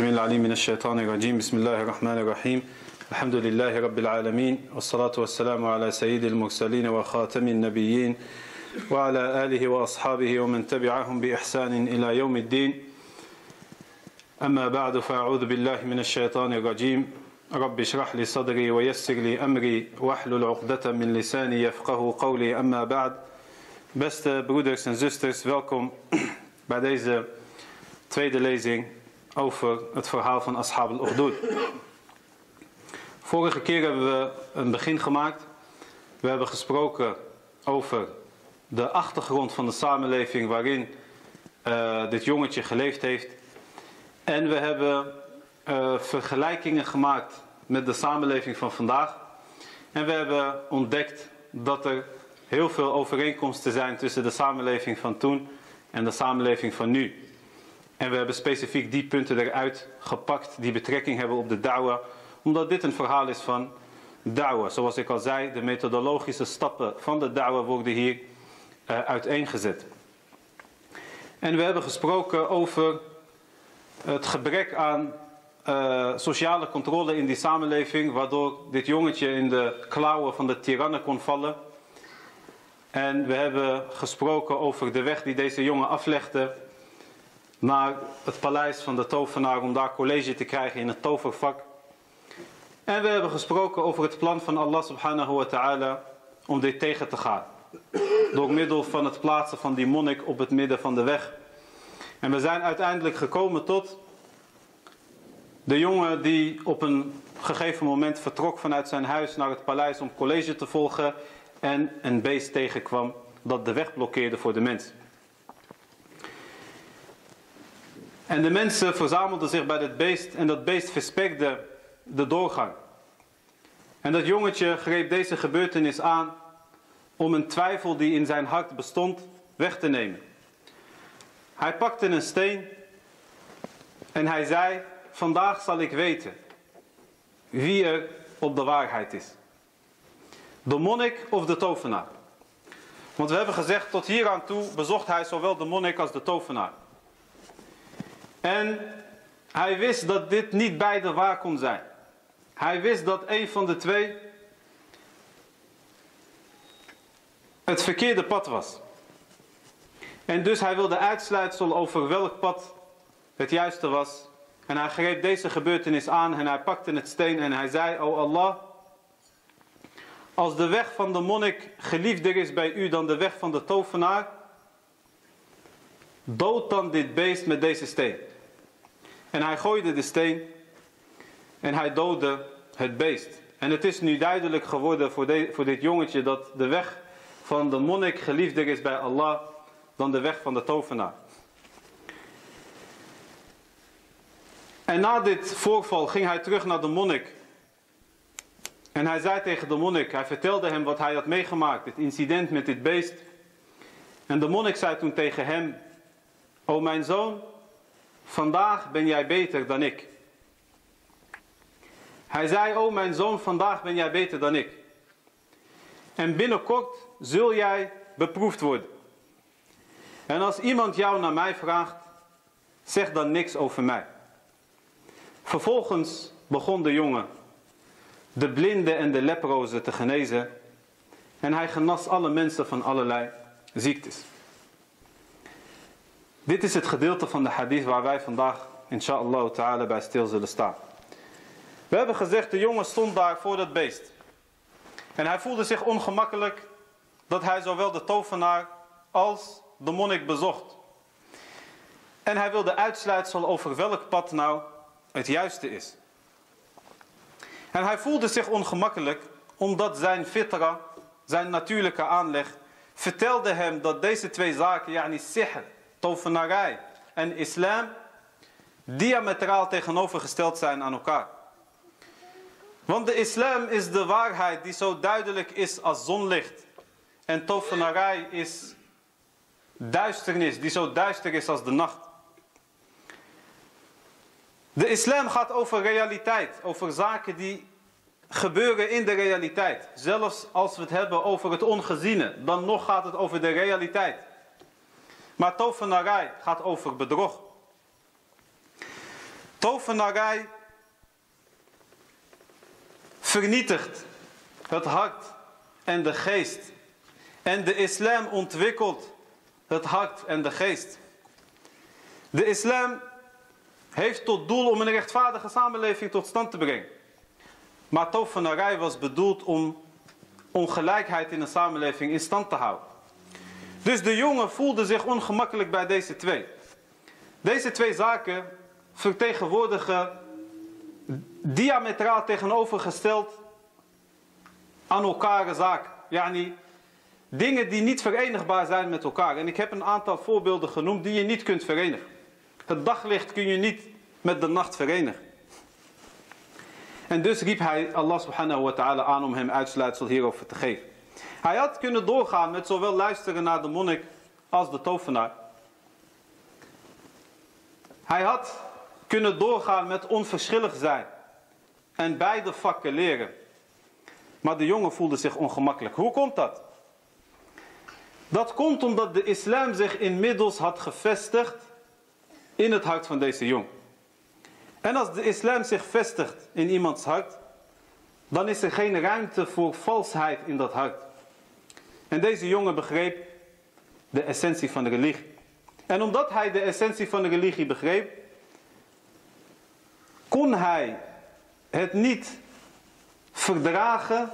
السميع العليم من الشيطان الرجيم. بسم الله الرحمن الرحيم. الحمد لله رب العالمين والصلاة والسلام على سيد المرسلين وخاتم النبيين وعلى آله وأصحابه ومن تبعهم بإحسان إلى يوم الدين. أما بعد فأعوذ بالله من الشيطان الرجيم. رب اشرح لي صدري ويسر لي أمري واحلل عقدة من لساني يفقه قولي. أما بعد Beste broeders en zusters, welkom bij deze tweede lezing. Over het verhaal van Ashab al-Ukhdud. Vorige keer hebben we een begin gemaakt. We hebben gesproken over de achtergrond van de samenleving waarin uh, dit jongetje geleefd heeft. En we hebben uh, vergelijkingen gemaakt met de samenleving van vandaag. En we hebben ontdekt dat er heel veel overeenkomsten zijn tussen de samenleving van toen en de samenleving van nu. En we hebben specifiek die punten eruit gepakt die betrekking hebben op de da'wa, omdat dit een verhaal is van da'wa. Zoals ik al zei, de methodologische stappen van de da'wa worden hier uh, uiteengezet. En we hebben gesproken over het gebrek aan uh, sociale controle in die samenleving, waardoor dit jongetje in de klauwen van de tirannen kon vallen. En we hebben gesproken over de weg die deze jongen aflegde naar het paleis van de tovenaar om daar college te krijgen in het tovervak. En we hebben gesproken over het plan van Allah subhanahu wa ta'ala om dit tegen te gaan. Door middel van het plaatsen van die monnik op het midden van de weg. En we zijn uiteindelijk gekomen tot de jongen die op een gegeven moment vertrok vanuit zijn huis naar het paleis om college te volgen en een beest tegenkwam dat de weg blokkeerde voor de mens. En de mensen verzamelden zich bij dat beest en dat beest verspekte de doorgang. En dat jongetje greep deze gebeurtenis aan om een twijfel die in zijn hart bestond weg te nemen. Hij pakte een steen en hij zei, vandaag zal ik weten wie er op de waarheid is. De monnik of de tovenaar? Want we hebben gezegd, tot hier aan toe bezocht hij zowel de monnik als de tovenaar. En hij wist dat dit niet beide waar kon zijn. Hij wist dat een van de twee het verkeerde pad was. En dus hij wilde uitsluitsel over welk pad het juiste was. En hij greep deze gebeurtenis aan en hij pakte het steen en hij zei, O Allah, als de weg van de monnik geliefder is bij u dan de weg van de tovenaar, dood dan dit beest met deze steen. En hij gooide de steen en hij doodde het beest. En het is nu duidelijk geworden voor, voor dit jongetje dat de weg van de monnik geliefder is bij Allah dan de weg van de tovenaar. En na dit voorval ging hij terug naar de monnik. En hij zei tegen de monnik, hij vertelde hem wat hij had meegemaakt, het incident met dit beest. En de monnik zei toen tegen hem, o mijn zoon, vandaag ben jij beter dan ik. Hij zei, o mijn zoon, vandaag ben jij beter dan ik. En binnenkort zul jij beproefd worden. En als iemand jou naar mij vraagt, zeg dan niks over mij. Vervolgens begon de jongen de blinde en de leprozen te genezen. En hij genas alle mensen van allerlei ziektes. Dit is het gedeelte van de hadith waar wij vandaag, inshallah ta'ala, bij stil zullen staan. We hebben gezegd, de jongen stond daar voor dat beest. En hij voelde zich ongemakkelijk dat hij zowel de tovenaar als de monnik bezocht. En hij wilde uitsluitsel over welk pad nou het juiste is. En hij voelde zich ongemakkelijk omdat zijn fitra, zijn natuurlijke aanleg, vertelde hem dat deze twee zaken, yani sihr, tovenarij en islam, diametraal tegenovergesteld zijn aan elkaar. Want de islam is de waarheid die zo duidelijk is als zonlicht. En tovenarij is duisternis die zo duister is als de nacht. De islam gaat over realiteit, over zaken die gebeuren in de realiteit. Zelfs als we het hebben over het ongeziene, dan nog gaat het over de realiteit. Maar tovenarij gaat over bedrog. Tovenarij vernietigt het hart en de geest. En de islam ontwikkelt het hart en de geest. De islam heeft tot doel om een rechtvaardige samenleving tot stand te brengen. Maar tovenarij was bedoeld om ongelijkheid in de samenleving in stand te houden. Dus de jongen voelde zich ongemakkelijk bij deze twee. Deze twee zaken vertegenwoordigen diametraal tegenovergesteld aan elkaar zaak. Yani, dingen die niet verenigbaar zijn met elkaar. En ik heb een aantal voorbeelden genoemd die je niet kunt verenigen. Het daglicht kun je niet met de nacht verenigen. En dus riep hij Allah subhanahu wa ta'ala aan om hem uitsluitsel hierover te geven. Hij had kunnen doorgaan met zowel luisteren naar de monnik als de tovenaar. Hij had kunnen doorgaan met onverschillig zijn en beide vakken leren. Maar de jongen voelde zich ongemakkelijk. Hoe komt dat? Dat komt omdat de islam zich inmiddels had gevestigd in het hart van deze jong. En als de islam zich vestigt in iemands hart, dan is er geen ruimte voor valsheid in dat hart. En deze jongen begreep de essentie van de religie. En omdat hij de essentie van de religie begreep, kon hij het niet verdragen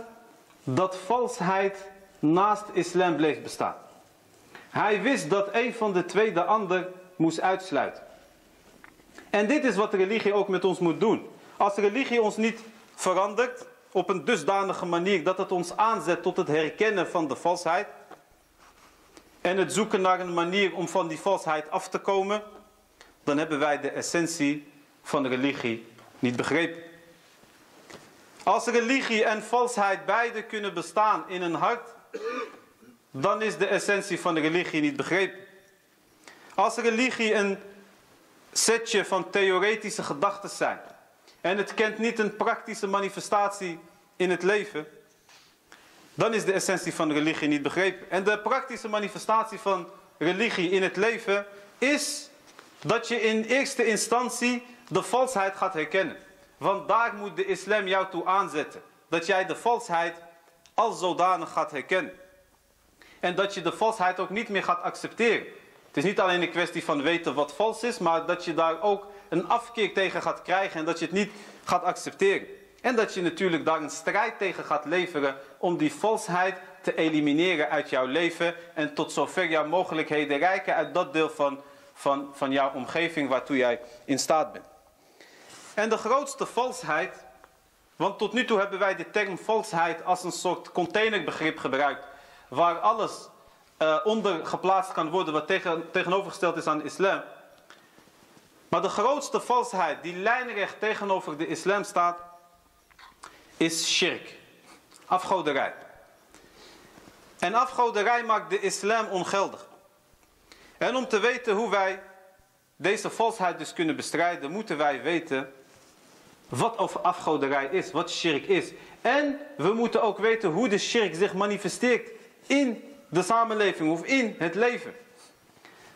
dat valsheid naast islam bleef bestaan. Hij wist dat een van de twee de ander moest uitsluiten. En dit is wat religie ook met ons moet doen. Als religie ons niet verandert op een dusdanige manier dat het ons aanzet tot het herkennen van de valsheid. En het zoeken naar een manier om van die valsheid af te komen. Dan hebben wij de essentie van religie niet begrepen. Als religie en valsheid beide kunnen bestaan in een hart, dan is de essentie van de religie niet begrepen. Als religie een setje van theoretische gedachten zijn en het kent niet een praktische manifestatie in het leven, dan is de essentie van religie niet begrepen. En de praktische manifestatie van religie in het leven is dat je in eerste instantie de valsheid gaat herkennen. Want daar moet de islam jou toe aanzetten. Dat jij de valsheid als zodanig gaat herkennen. En dat je de valsheid ook niet meer gaat accepteren. Het is niet alleen een kwestie van weten wat vals is, maar dat je daar ook een afkeer tegen gaat krijgen en dat je het niet gaat accepteren. En dat je natuurlijk daar een strijd tegen gaat leveren om die valsheid te elimineren uit jouw leven en tot zover jouw mogelijkheden rijken uit dat deel van, van, van jouw omgeving waartoe jij in staat bent. En de grootste valsheid, want tot nu toe hebben wij de term valsheid als een soort containerbegrip gebruikt, waar alles uh, onder geplaatst kan worden wat tegen, tegenovergesteld is aan de islam. Maar de grootste valsheid die lijnrecht tegenover de islam staat, is shirk. Afgoderij. En afgoderij maakt de islam ongeldig. En om te weten hoe wij deze valsheid dus kunnen bestrijden, moeten wij weten wat afgoderij is, wat shirk is. En we moeten ook weten hoe de shirk zich manifesteert in de samenleving of in het leven.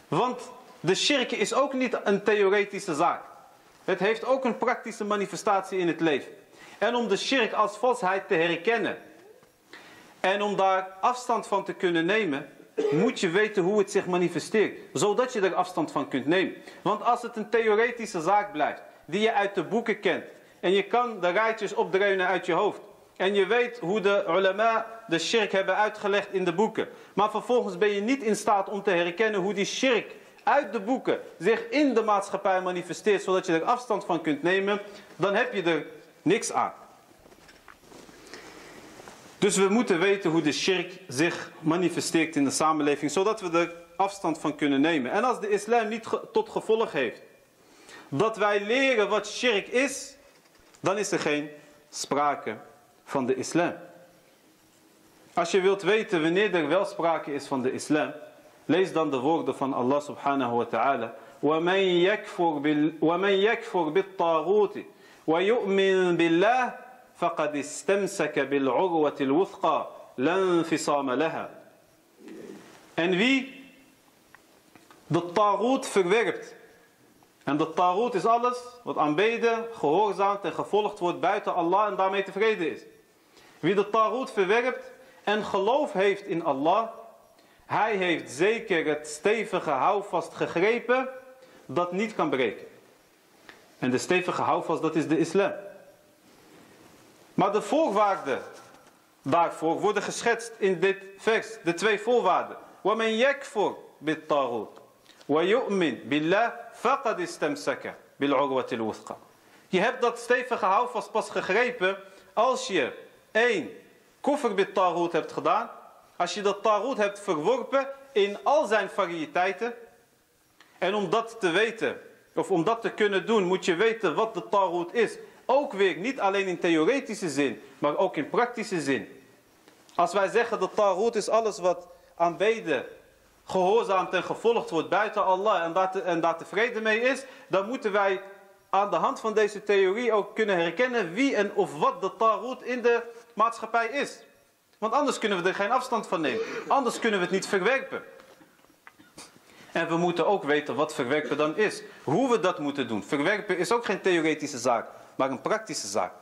Want de shirk is ook niet een theoretische zaak. Het heeft ook een praktische manifestatie in het leven. En om de shirk als valsheid te herkennen en om daar afstand van te kunnen nemen, moet je weten hoe het zich manifesteert. Zodat je er afstand van kunt nemen. Want als het een theoretische zaak blijft, die je uit de boeken kent, en je kan de rijtjes opdreunen uit je hoofd. En je weet hoe de ulama de shirk hebben uitgelegd in de boeken. Maar vervolgens ben je niet in staat om te herkennen hoe die shirk uit de boeken zich in de maatschappij manifesteert. Zodat je er afstand van kunt nemen. Dan heb je er niks aan. Dus we moeten weten hoe de shirk zich manifesteert in de samenleving. Zodat we er afstand van kunnen nemen. En als de islam niet tot gevolg heeft dat wij leren wat shirk is dan is er geen sprake van de islam. Als je wilt weten wanneer er wel sprake is van de islam, lees dan de woorden van Allah subhanahu wa ta'ala. وَمَنْ يَكْفُرْ بِالطَّاغُوتِ وَيُؤْمِنْ بِاللَّهِ فَقَدْ اسْتَمْسَكَ بِالْعُرْوَةِ الْوُثْقَى لَا انْفِصَامَ لَهَا En wie de tagoot verwerpt En de taroet is alles wat aanbeden, gehoorzaamd en gevolgd wordt buiten Allah en daarmee tevreden is. Wie de taroet verwerpt en geloof heeft in Allah, hij heeft zeker het stevige houvast gegrepen dat niet kan breken. En de stevige houvast, dat is de islam. Maar de voorwaarden daarvoor worden geschetst in dit vers. De twee voorwaarden. وَمَنْ يَكْفُرْ بِالطَّاغُوتِ وَيُؤْمِنْ بِاللَّهِ فَقَدْ اسْتَمْسَكَ بِالْعُرْوَةِ الْوُثْقَى Je hebt dat stevige houvast pas gegrepen als je één koffer bit taroet hebt gedaan. als je dat taroet hebt verworpen in al zijn variëteiten. En om dat te weten, of om dat te kunnen doen, moet je weten wat de taroet is. Ook weer niet alleen in theoretische zin, maar ook in praktische zin. Als wij zeggen dat taroet is alles wat aanbeden, gehoorzaamd en gevolgd wordt buiten Allah en daar, en tevreden mee is, dan moeten wij aan de hand van deze theorie ook kunnen herkennen wie en of wat de taroet in de maatschappij is. Want anders kunnen we er geen afstand van nemen. Anders kunnen we het niet verwerpen. En we moeten ook weten wat verwerpen dan is. Hoe we dat moeten doen. Verwerpen is ook geen theoretische zaak, maar een praktische zaak.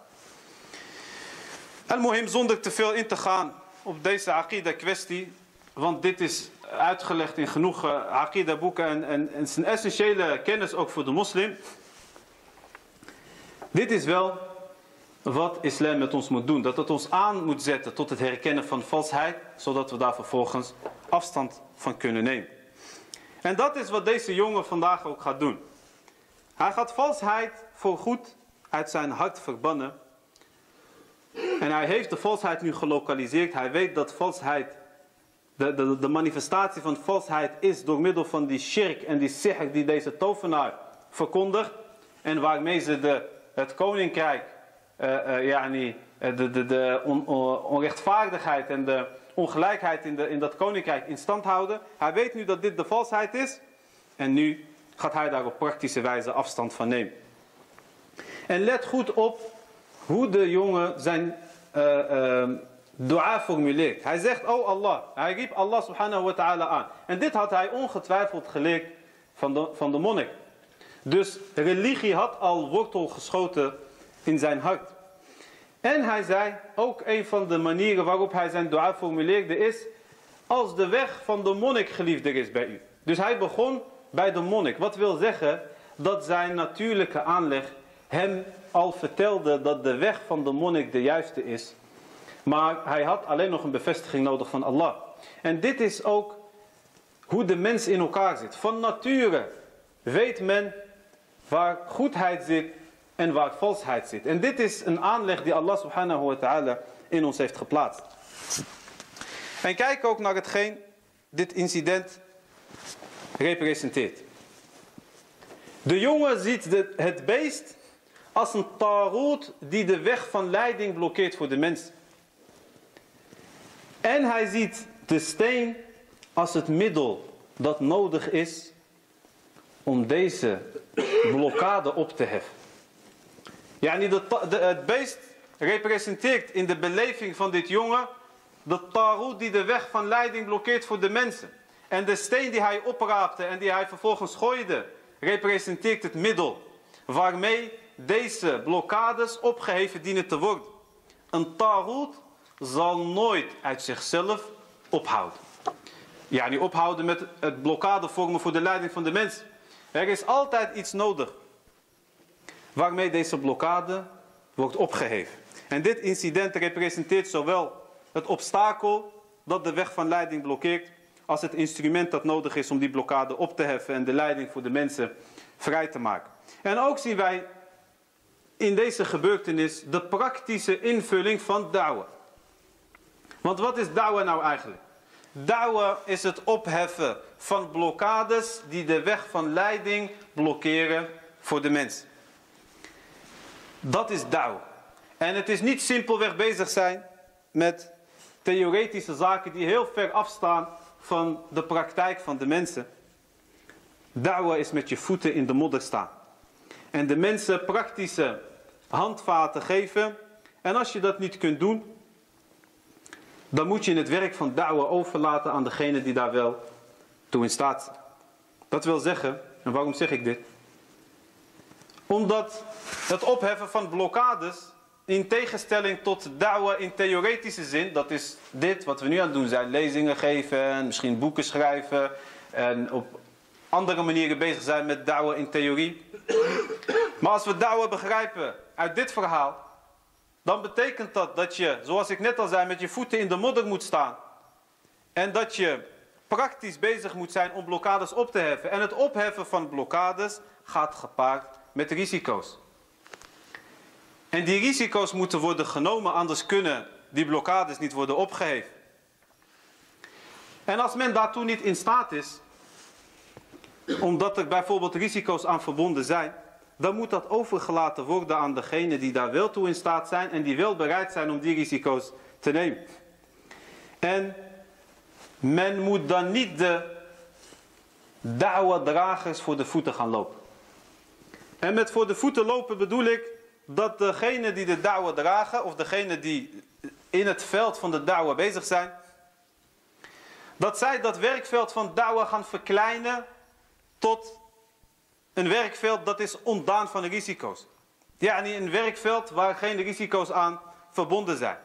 En mohim zonder te veel in te gaan op deze akida kwestie. Want dit is uitgelegd in genoeg akida boeken en, en, en is een essentiële kennis ook voor de moslim. Dit is wel wat islam met ons moet doen. Dat het ons aan moet zetten tot het herkennen van valsheid. Zodat we daar vervolgens afstand van kunnen nemen. En dat is wat deze jongen vandaag ook gaat doen. Hij gaat valsheid voor goed uit zijn hart verbannen. En hij heeft de valsheid nu gelokaliseerd. Hij weet dat valsheid, de, de, de manifestatie van valsheid is door middel van die shirk en die sihr die deze tovenaar verkondigt. En waarmee ze de, het koninkrijk, yani, de, de, de on, onrechtvaardigheid en de ongelijkheid in, de, in dat koninkrijk in stand houden. Hij weet nu dat dit de valsheid is. En nu gaat hij daar op praktische wijze afstand van nemen. En let goed op hoe de jongen zijn uh, dua formuleert. Hij zegt, oh Allah. Hij riep Allah subhanahu wa ta'ala aan. En dit had hij ongetwijfeld geleerd van de, van de monnik. Dus religie had al wortel geschoten in zijn hart. En hij zei, ook een van de manieren waarop hij zijn dua formuleerde is, als de weg van de monnik geliefder is bij u. Dus hij begon bij de monnik. Wat wil zeggen dat zijn natuurlijke aanleg hem al vertelde dat de weg van de monnik de juiste is. Maar hij had alleen nog een bevestiging nodig van Allah. En dit is ook hoe de mens in elkaar zit. Van nature weet men waar goedheid zit en waar valsheid zit. En dit is een aanleg die Allah subhanahu wa ta'ala in ons heeft geplaatst. En kijk ook naar hetgeen dit incident representeert. De jongen ziet het beest als een taroet die de weg van leiding blokkeert voor de mens. En hij ziet de steen als het middel dat nodig is om deze blokkade op te heffen. Ja, de, de, het beest representeert in de beleving van dit jongen de taroet die de weg van leiding blokkeert voor de mensen. En de steen die hij opraapte en die hij vervolgens gooide, representeert het middel waarmee deze blokkades opgeheven dienen te worden. Een taroet zal nooit uit zichzelf ophouden. Ja, niet ophouden met het blokkade vormen voor de leiding van de mens. Er is altijd iets nodig waarmee deze blokkade wordt opgeheven. En dit incident representeert zowel het obstakel dat de weg van leiding blokkeert, als het instrument dat nodig is om die blokkade op te heffen en de leiding voor de mensen vrij te maken. En ook zien wij in deze gebeurtenis de praktische invulling van da'wa. Want wat is da'wa nou eigenlijk? Da'wa is het opheffen van blokkades die de weg van leiding blokkeren voor de mens. Dat is da'wa. En het is niet simpelweg bezig zijn met theoretische zaken die heel ver afstaan van de praktijk van de mensen. Da'wa is met je voeten in de modder staan. En de mensen praktische handvaten geven. En als je dat niet kunt doen, dan moet je het werk van da'wa overlaten aan degene die daar wel toe in staat. Dat wil zeggen, en waarom zeg ik dit? Omdat het opheffen van blokkades in tegenstelling tot da'wa in theoretische zin, dat is dit wat we nu aan het doen zijn, lezingen geven en misschien boeken schrijven en op andere manieren bezig zijn met da'wa in theorie. Maar als we da'wa begrijpen uit dit verhaal, dan betekent dat dat je, zoals ik net al zei, met je voeten in de modder moet staan. En dat je praktisch bezig moet zijn om blokkades op te heffen. En het opheffen van blokkades gaat gepaard met risico's. En die risico's moeten worden genomen, anders kunnen die blokkades niet worden opgeheven. En als men daartoe niet in staat is, omdat er bijvoorbeeld risico's aan verbonden zijn, dan moet dat overgelaten worden aan degenen die daar wel toe in staat zijn en die wel bereid zijn om die risico's te nemen. En men moet dan niet de da'wa-dragers voor de voeten gaan lopen. En met voor de voeten lopen bedoel ik dat degenen die de da'wa dragen, of degenen die in het veld van de da'wa bezig zijn, dat zij dat werkveld van da'wa gaan verkleinen tot een werkveld dat is ontdaan van risico's. Ja, een werkveld waar geen risico's aan verbonden zijn.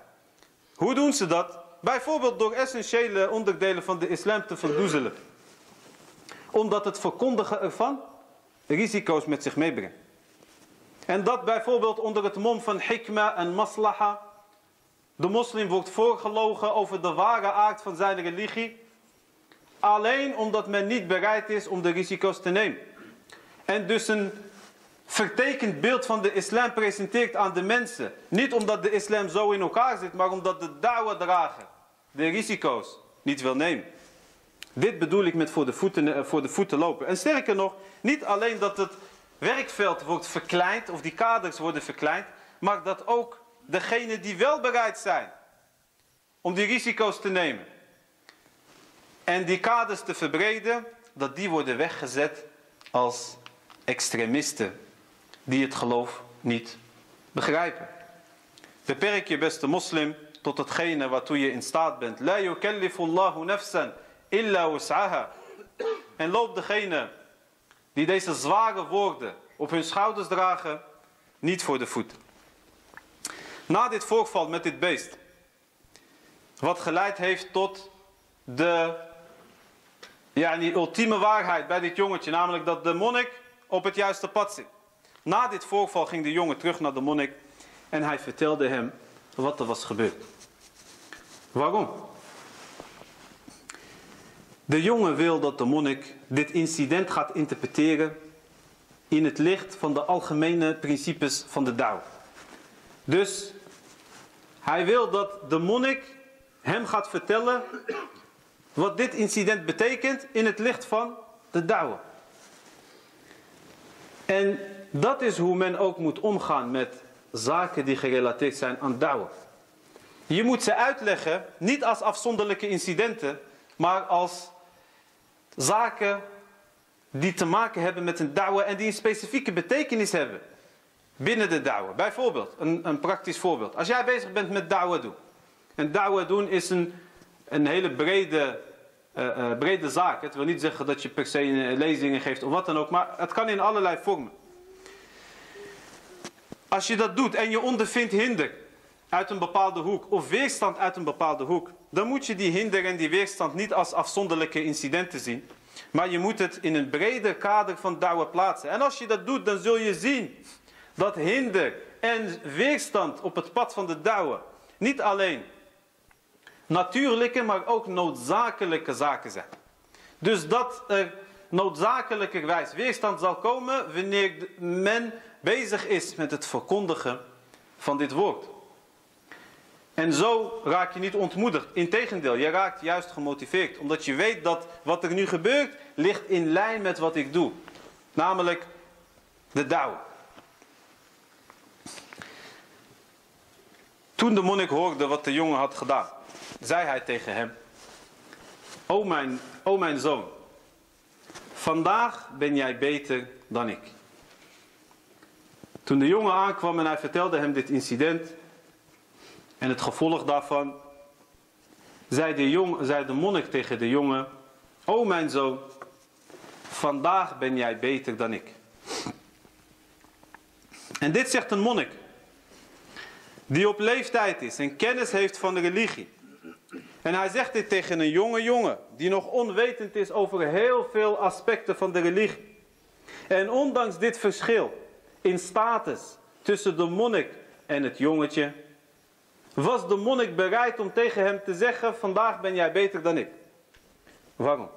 Hoe doen ze dat? Bijvoorbeeld door essentiële onderdelen van de islam te verdoezelen. Omdat het verkondigen ervan risico's met zich meebrengt. En dat bijvoorbeeld onder het mom van hikma en maslaha. De moslim wordt voorgelogen over de ware aard van zijn religie. Alleen omdat men niet bereid is om de risico's te nemen. En dus een vertekend beeld van de islam presenteert aan de mensen. Niet omdat de islam zo in elkaar zit, maar omdat de da'wa drager de risico's niet wil nemen. Dit bedoel ik met voor de, voeten, eh, voor de voeten lopen. En sterker nog, niet alleen dat het werkveld wordt verkleind, of die kaders worden verkleind, maar dat ook degenen die wel bereid zijn om die risico's te nemen en die kaders te verbreden, dat die worden weggezet als extremisten die het geloof niet begrijpen. Beperk je beste moslim tot hetgene waartoe je in staat bent. La yukallifullahu nafsan illa wus'aha. En loop degene die deze zware woorden op hun schouders dragen, niet voor de voet. Na dit voorval met dit beest, wat geleid heeft tot de ja, die ultieme waarheid bij dit jongetje, namelijk dat de monnik op het juiste pad zit. Na dit voorval ging de jongen terug naar de monnik en hij vertelde hem wat er was gebeurd. Waarom? De jongen wil dat de monnik dit incident gaat interpreteren in het licht van de algemene principes van de Dao. Dus hij wil dat de monnik hem gaat vertellen wat dit incident betekent in het licht van de Dao. En dat is hoe men ook moet omgaan met zaken die gerelateerd zijn aan Dao. Je moet ze uitleggen, niet als afzonderlijke incidenten, maar als zaken die te maken hebben met een da'wa en die een specifieke betekenis hebben binnen de da'wa. Bijvoorbeeld, een, een praktisch voorbeeld. Als jij bezig bent met da'wa doen. En da'wa doen is een, een hele brede, uh, brede zaak. Het wil niet zeggen dat je per se lezingen geeft of wat dan ook, maar het kan in allerlei vormen. Als je dat doet en je ondervindt hinder uit een bepaalde hoek of weerstand uit een bepaalde hoek, dan moet je die hinder en die weerstand niet als afzonderlijke incidenten zien. Maar je moet het in een breder kader van da'wa plaatsen. En als je dat doet, dan zul je zien dat hinder en weerstand op het pad van de da'wa niet alleen natuurlijke, maar ook noodzakelijke zaken zijn. Dus dat er noodzakelijkerwijs weerstand zal komen wanneer men bezig is met het verkondigen van dit woord. En zo raak je niet ontmoedigd. Integendeel, je raakt juist gemotiveerd. Omdat je weet dat wat er nu gebeurt, ligt in lijn met wat ik doe. Namelijk de dauw. Toen de monnik hoorde wat de jongen had gedaan, zei hij tegen hem: O mijn, o mijn zoon, vandaag ben jij beter dan ik. Toen de jongen aankwam en hij vertelde hem dit incident, en het gevolg daarvan zei de, jong, zei de monnik tegen de jongen: O mijn zoon, vandaag ben jij beter dan ik. En dit zegt een monnik. Die op leeftijd is en kennis heeft van de religie. En hij zegt dit tegen een jonge jongen. Die nog onwetend is over heel veel aspecten van de religie. En ondanks dit verschil in status tussen de monnik en het jongetje. Was de monnik bereid om tegen hem te zeggen: Vandaag ben jij beter dan ik. Waarom?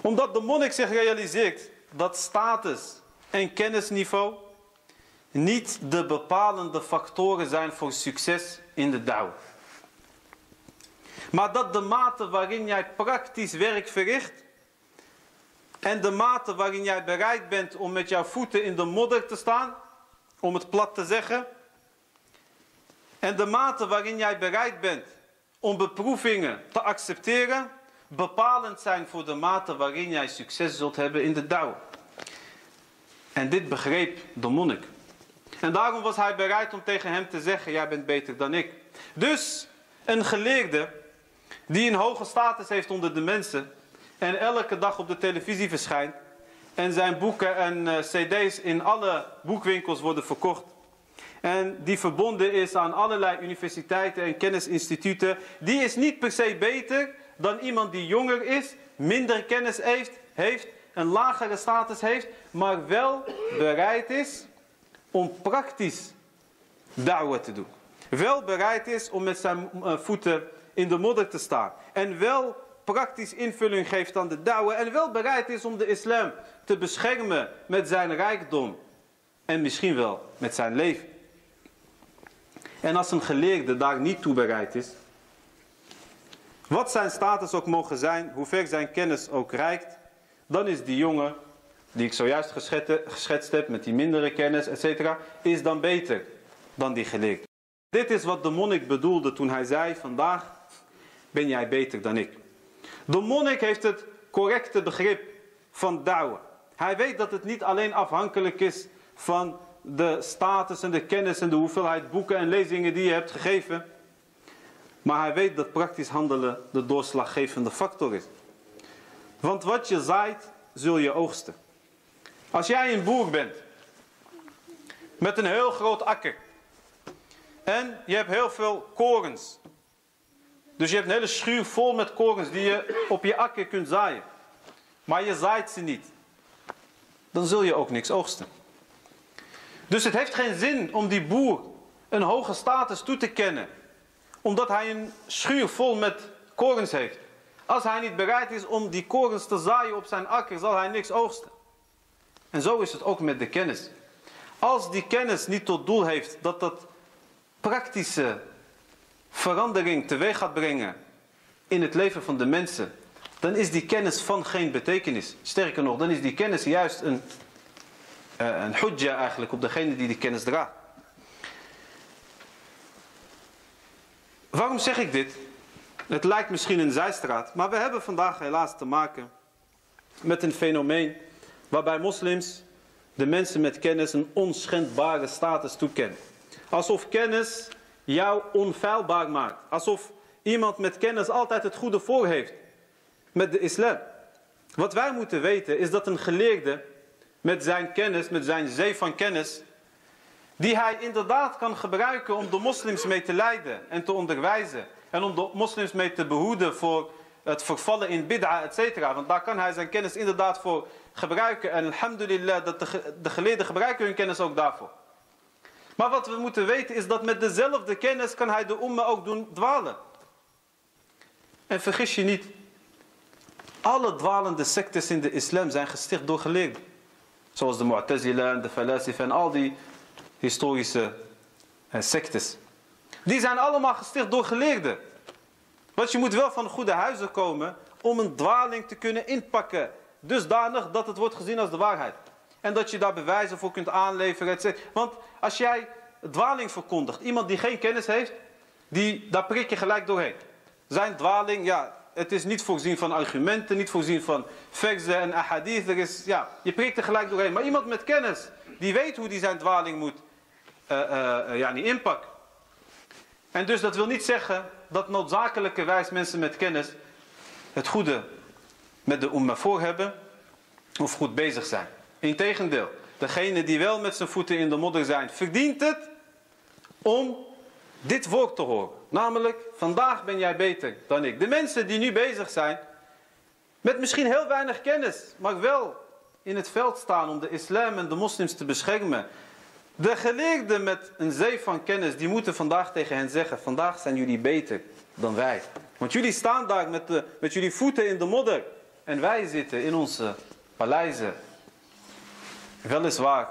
Omdat de monnik zich realiseert dat status en kennisniveau niet de bepalende factoren zijn voor succes in de douw. Maar dat de mate waarin jij praktisch werk verricht en de mate waarin jij bereid bent om met jouw voeten in de modder te staan, om het plat te zeggen, en de mate waarin jij bereid bent om beproevingen te accepteren, bepalend zijn voor de mate waarin jij succes zult hebben in de douw. En dit begreep de monnik. En daarom was hij bereid om tegen hem te zeggen, jij bent beter dan ik. Dus een geleerde die een hoge status heeft onder de mensen en elke dag op de televisie verschijnt en zijn boeken en uh, cd's in alle boekwinkels worden verkocht en die verbonden is aan allerlei universiteiten en kennisinstituten, die is niet per se beter dan iemand die jonger is, minder kennis heeft, heeft een lagere status heeft, maar wel bereid is om praktisch da'wah te doen. Wel bereid is om met zijn eh, voeten in de modder te staan. En wel praktisch invulling geeft aan de da'wah. En wel bereid is om de islam te beschermen met zijn rijkdom. En misschien wel met zijn leven. En als een geleerde daar niet toe bereid is, wat zijn status ook mogen zijn, hoe ver zijn kennis ook reikt, dan is die jongen, die ik zojuist geschetst heb met die mindere kennis, etc., is dan beter dan die geleerde. Dit is wat de monnik bedoelde toen hij zei, vandaag ben jij beter dan ik. De monnik heeft het correcte begrip van douwen. Hij weet dat het niet alleen afhankelijk is van de status en de kennis en de hoeveelheid boeken en lezingen die je hebt gegeven. Maar hij weet dat praktisch handelen de doorslaggevende factor is. Want wat je zaait, zul je oogsten. Als jij een boer bent, met een heel groot akker, en je hebt heel veel korens. Dus je hebt een hele schuur vol met korens die je op je akker kunt zaaien. Maar je zaait ze niet. Dan zul je ook niks oogsten. Dus het heeft geen zin om die boer een hoge status toe te kennen. Omdat hij een schuur vol met korens heeft. Als hij niet bereid is om die korens te zaaien op zijn akker, zal hij niks oogsten. En zo is het ook met de kennis. Als die kennis niet tot doel heeft dat dat praktische verandering teweeg gaat brengen in het leven van de mensen, dan is die kennis van geen betekenis. Sterker nog, dan is die kennis juist een een hujja eigenlijk op degene die die kennis draagt. Waarom zeg ik dit? Het lijkt misschien een zijstraat, maar we hebben vandaag helaas te maken met een fenomeen waarbij moslims de mensen met kennis een onschendbare status toekennen. Alsof kennis jou onfeilbaar maakt. Alsof iemand met kennis altijd het goede voor heeft met de islam. Wat wij moeten weten is dat een geleerde met zijn kennis, met zijn zee van kennis, die hij inderdaad kan gebruiken om de moslims mee te leiden en te onderwijzen. En om de moslims mee te behoeden voor het vervallen in bid'a, et cetera. Want daar kan hij zijn kennis inderdaad voor gebruiken. En alhamdulillah, dat de, de geleerden gebruiken hun kennis ook daarvoor. Maar wat we moeten weten is dat met dezelfde kennis kan hij de umma ook doen dwalen. En vergis je niet, alle dwalende sectes in de islam zijn gesticht door geleerden. Zoals de Mu'tazila en de Falasif en al die historische eh, sectes. Die zijn allemaal gesticht door geleerden. Want je moet wel van goede huizen komen om een dwaling te kunnen inpakken. Dusdanig dat het wordt gezien als de waarheid. En dat je daar bewijzen voor kunt aanleveren. Etc. Want als jij dwaling verkondigt, iemand die geen kennis heeft, die, daar prik je gelijk doorheen. Zijn dwaling, ja, het is niet voorzien van argumenten, niet voorzien van verzen en ahadith. Er is, ja, je prikt er gelijk doorheen. Maar iemand met kennis, die weet hoe die zijn dwaling moet uh, uh, ja, niet inpakken. En dus dat wil niet zeggen dat noodzakelijkerwijs mensen met kennis het goede met de umma voor hebben of goed bezig zijn. Integendeel, degene die wel met zijn voeten in de modder zijn, verdient het om dit woord te horen. Namelijk, vandaag ben jij beter dan ik. De mensen die nu bezig zijn met misschien heel weinig kennis, maar wel in het veld staan om de islam en de moslims te beschermen. De geleerden met een zee van kennis, die moeten vandaag tegen hen zeggen, vandaag zijn jullie beter dan wij. Want jullie staan daar met, met jullie voeten in de modder. En wij zitten in onze paleizen. Weliswaar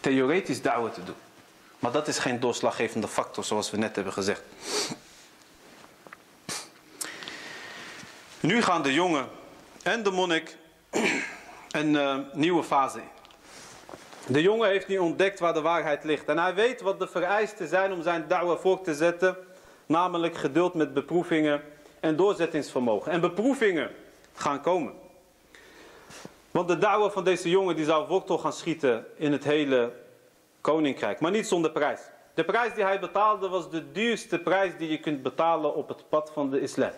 theoretisch da'wah te doen. Maar dat is geen doorslaggevende factor zoals we net hebben gezegd. Nu gaan de jongen en de monnik een uh, nieuwe fase in. De jongen heeft nu ontdekt waar de waarheid ligt. En hij weet wat de vereisten zijn om zijn da'wah voor te zetten. Namelijk geduld met beproevingen en doorzettingsvermogen. En beproevingen gaan komen. Want de da'wah van deze jongen die zou wortel gaan schieten in het hele koninkrijk. Maar niet zonder prijs. De prijs die hij betaalde was de duurste prijs die je kunt betalen op het pad van de islam.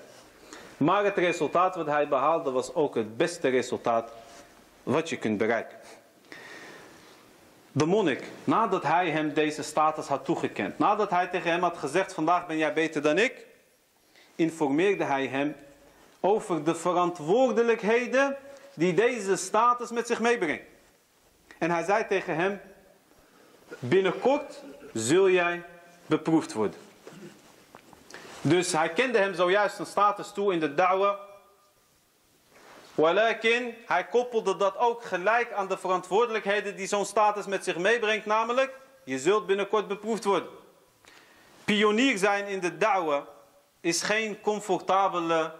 Maar het resultaat wat hij behaalde was ook het beste resultaat wat je kunt bereiken. De monnik, nadat hij hem deze status had toegekend, nadat hij tegen hem had gezegd, vandaag ben jij beter dan ik, informeerde hij hem over de verantwoordelijkheden die deze status met zich meebrengt. En hij zei tegen hem, binnenkort zul jij beproefd worden. Dus hij kende hem zojuist een status toe in de da'wah. Walakin, hij koppelde dat ook gelijk aan de verantwoordelijkheden die zo'n status met zich meebrengt. Namelijk, je zult binnenkort beproefd worden. Pionier zijn in de da'wah is geen comfortabele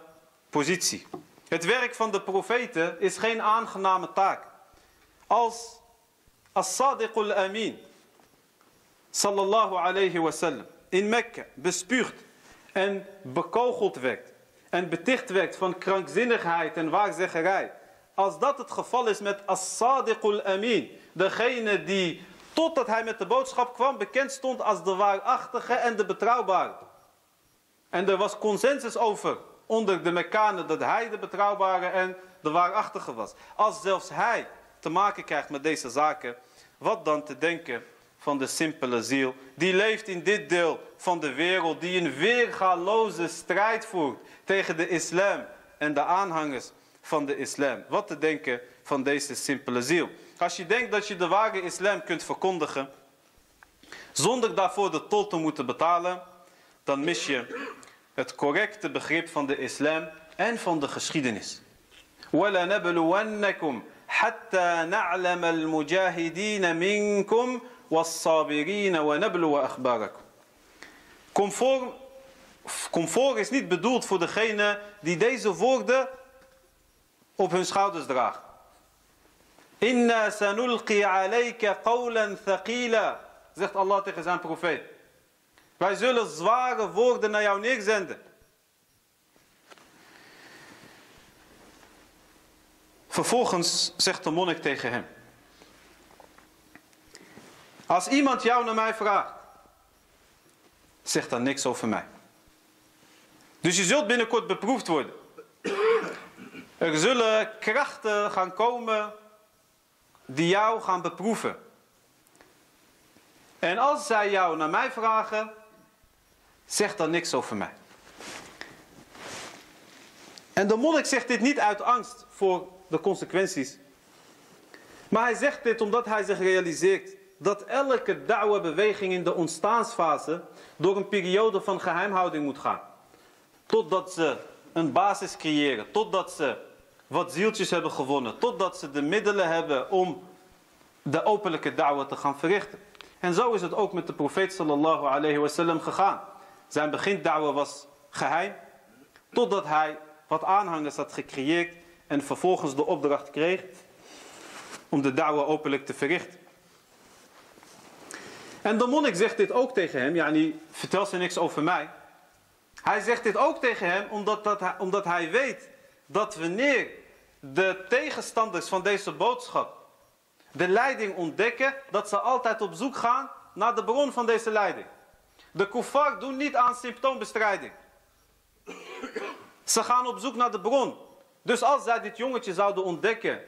positie. Het werk van de profeten is geen aangename taak. Als As-Sadiqul Amin, sallallahu alayhi wasallam, in Mekka bespuugd en bekogeld werd en beticht werd van krankzinnigheid en waarzeggerij. Als dat het geval is met As-Sadiqul Amin, degene die totdat hij met de boodschap kwam bekend stond als de waarachtige en de betrouwbare. En er was consensus over onder de Mekkanen dat hij de betrouwbare en de waarachtige was. Als zelfs hij te maken krijgt met deze zaken, wat dan te denken van de simpele ziel. Die leeft in dit deel van de wereld, die een weergaloze strijd voert tegen de islam en de aanhangers van de islam. Wat te denken van deze simpele ziel. Als je denkt dat je de ware islam kunt verkondigen, zonder daarvoor de tol te moeten betalen, dan mis je het correcte begrip van de islam en van de geschiedenis. وَلَنَبْلُوَنَّكُمْ حَتَّى نَعْلَمَ الْمُجَاهِدِينَ مِنْكُمْ وَالصَّابِرِينَ وَنَبْلُوَ أَخْبَارَكُمْ Conform, comfort is niet bedoeld voor degene die deze woorden op hun schouders dragen. Inna sanulqi alayka qawlan thaqila, zegt Allah tegen zijn profeet. Wij zullen zware woorden naar jou neerzenden. Vervolgens zegt de monnik tegen hem. Als iemand jou naar mij vraagt, zeg dan niks over mij. Dus je zult binnenkort beproefd worden. Er zullen krachten gaan komen die jou gaan beproeven. En als zij jou naar mij vragen, zeg dan niks over mij. En de monnik zegt dit niet uit angst voor de consequenties. Maar hij zegt dit omdat hij zich realiseert dat elke da'wa-beweging in de ontstaansfase door een periode van geheimhouding moet gaan. Totdat ze een basis creëren, totdat ze wat zieltjes hebben gewonnen, totdat ze de middelen hebben om de openlijke da'wa te gaan verrichten. En zo is het ook met de profeet sallallahu alayhi wasallam gegaan. Zijn begin da'wa was geheim, totdat hij wat aanhangers had gecreëerd en vervolgens de opdracht kreeg om de da'wa openlijk te verrichten. En de monnik zegt dit ook tegen hem. Ja, die vertelt ze niks over mij. Hij zegt dit ook tegen hem omdat, dat hij, omdat hij weet dat wanneer de tegenstanders van deze boodschap de leiding ontdekken, dat ze altijd op zoek gaan naar de bron van deze leiding. De kuffar doen niet aan symptoombestrijding. Ze gaan op zoek naar de bron. Dus als zij dit jongetje zouden ontdekken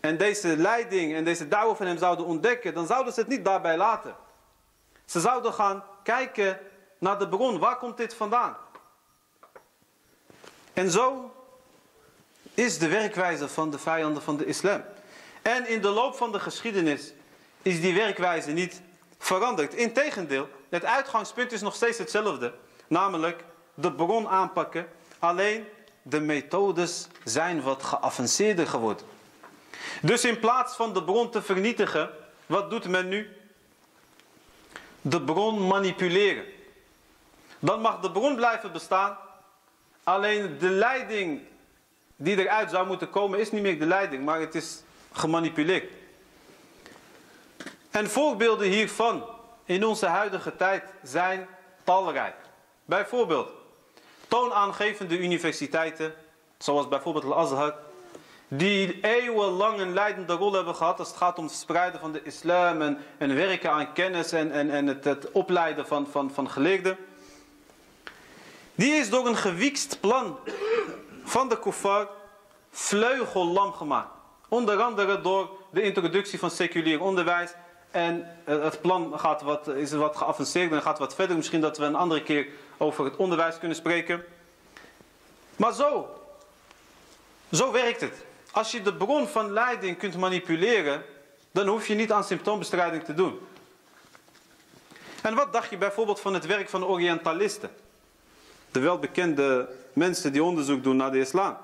en deze leiding en deze da'wah van hem zouden ontdekken, dan zouden ze het niet daarbij laten. Ze zouden gaan kijken naar de bron. Waar komt dit vandaan? En zo is de werkwijze van de vijanden van de islam. En in de loop van de geschiedenis is die werkwijze niet veranderd. Integendeel, het uitgangspunt is nog steeds hetzelfde. Namelijk de bron aanpakken. Alleen de methodes zijn wat geavanceerder geworden. Dus in plaats van de bron te vernietigen, wat doet men nu? De bron manipuleren. Dan mag de bron blijven bestaan. Alleen de leiding die eruit zou moeten komen is niet meer de leiding, maar het is gemanipuleerd. En voorbeelden hiervan in onze huidige tijd zijn talrijk. Bijvoorbeeld toonaangevende universiteiten, zoals bijvoorbeeld Al-Azhar, die eeuwenlang een leidende rol hebben gehad als het gaat om het verspreiden van de islam en, en werken aan kennis en, en, en het, het opleiden van, van, van geleerden. Die is door een gewiekst plan van de kuffar vleugellam gemaakt. Onder andere door de introductie van seculier onderwijs. En eh, het plan gaat wat, is wat geavanceerd en gaat wat verder. Misschien dat we een andere keer over het onderwijs kunnen spreken. Maar zo, zo werkt het. Als je de bron van leiding kunt manipuleren, dan hoef je niet aan symptoombestrijding te doen. En wat dacht je bijvoorbeeld van het werk van de Orientalisten? De welbekende mensen die onderzoek doen naar de islam.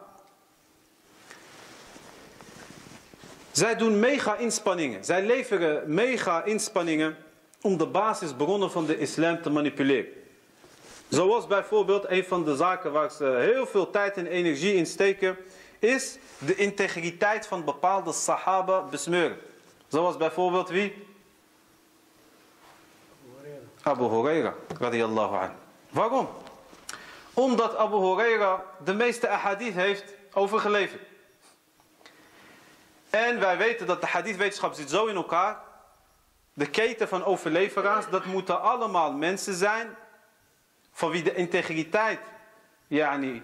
Zij doen mega inspanningen. Zij leveren mega inspanningen om de basisbronnen van de islam te manipuleren. Zoals bijvoorbeeld een van de zaken waar ze heel veel tijd en energie in steken, is de integriteit van bepaalde sahaba besmeuren. Zoals bijvoorbeeld wie? Abu Huraira, radiyallahu anhu. Waarom? Omdat Abu Huraira de meeste ahadith heeft overgeleverd. En wij weten dat de hadithwetenschap zit zo in elkaar. De keten van overleveraars, dat moeten allemaal mensen zijn van wie de integriteit yani,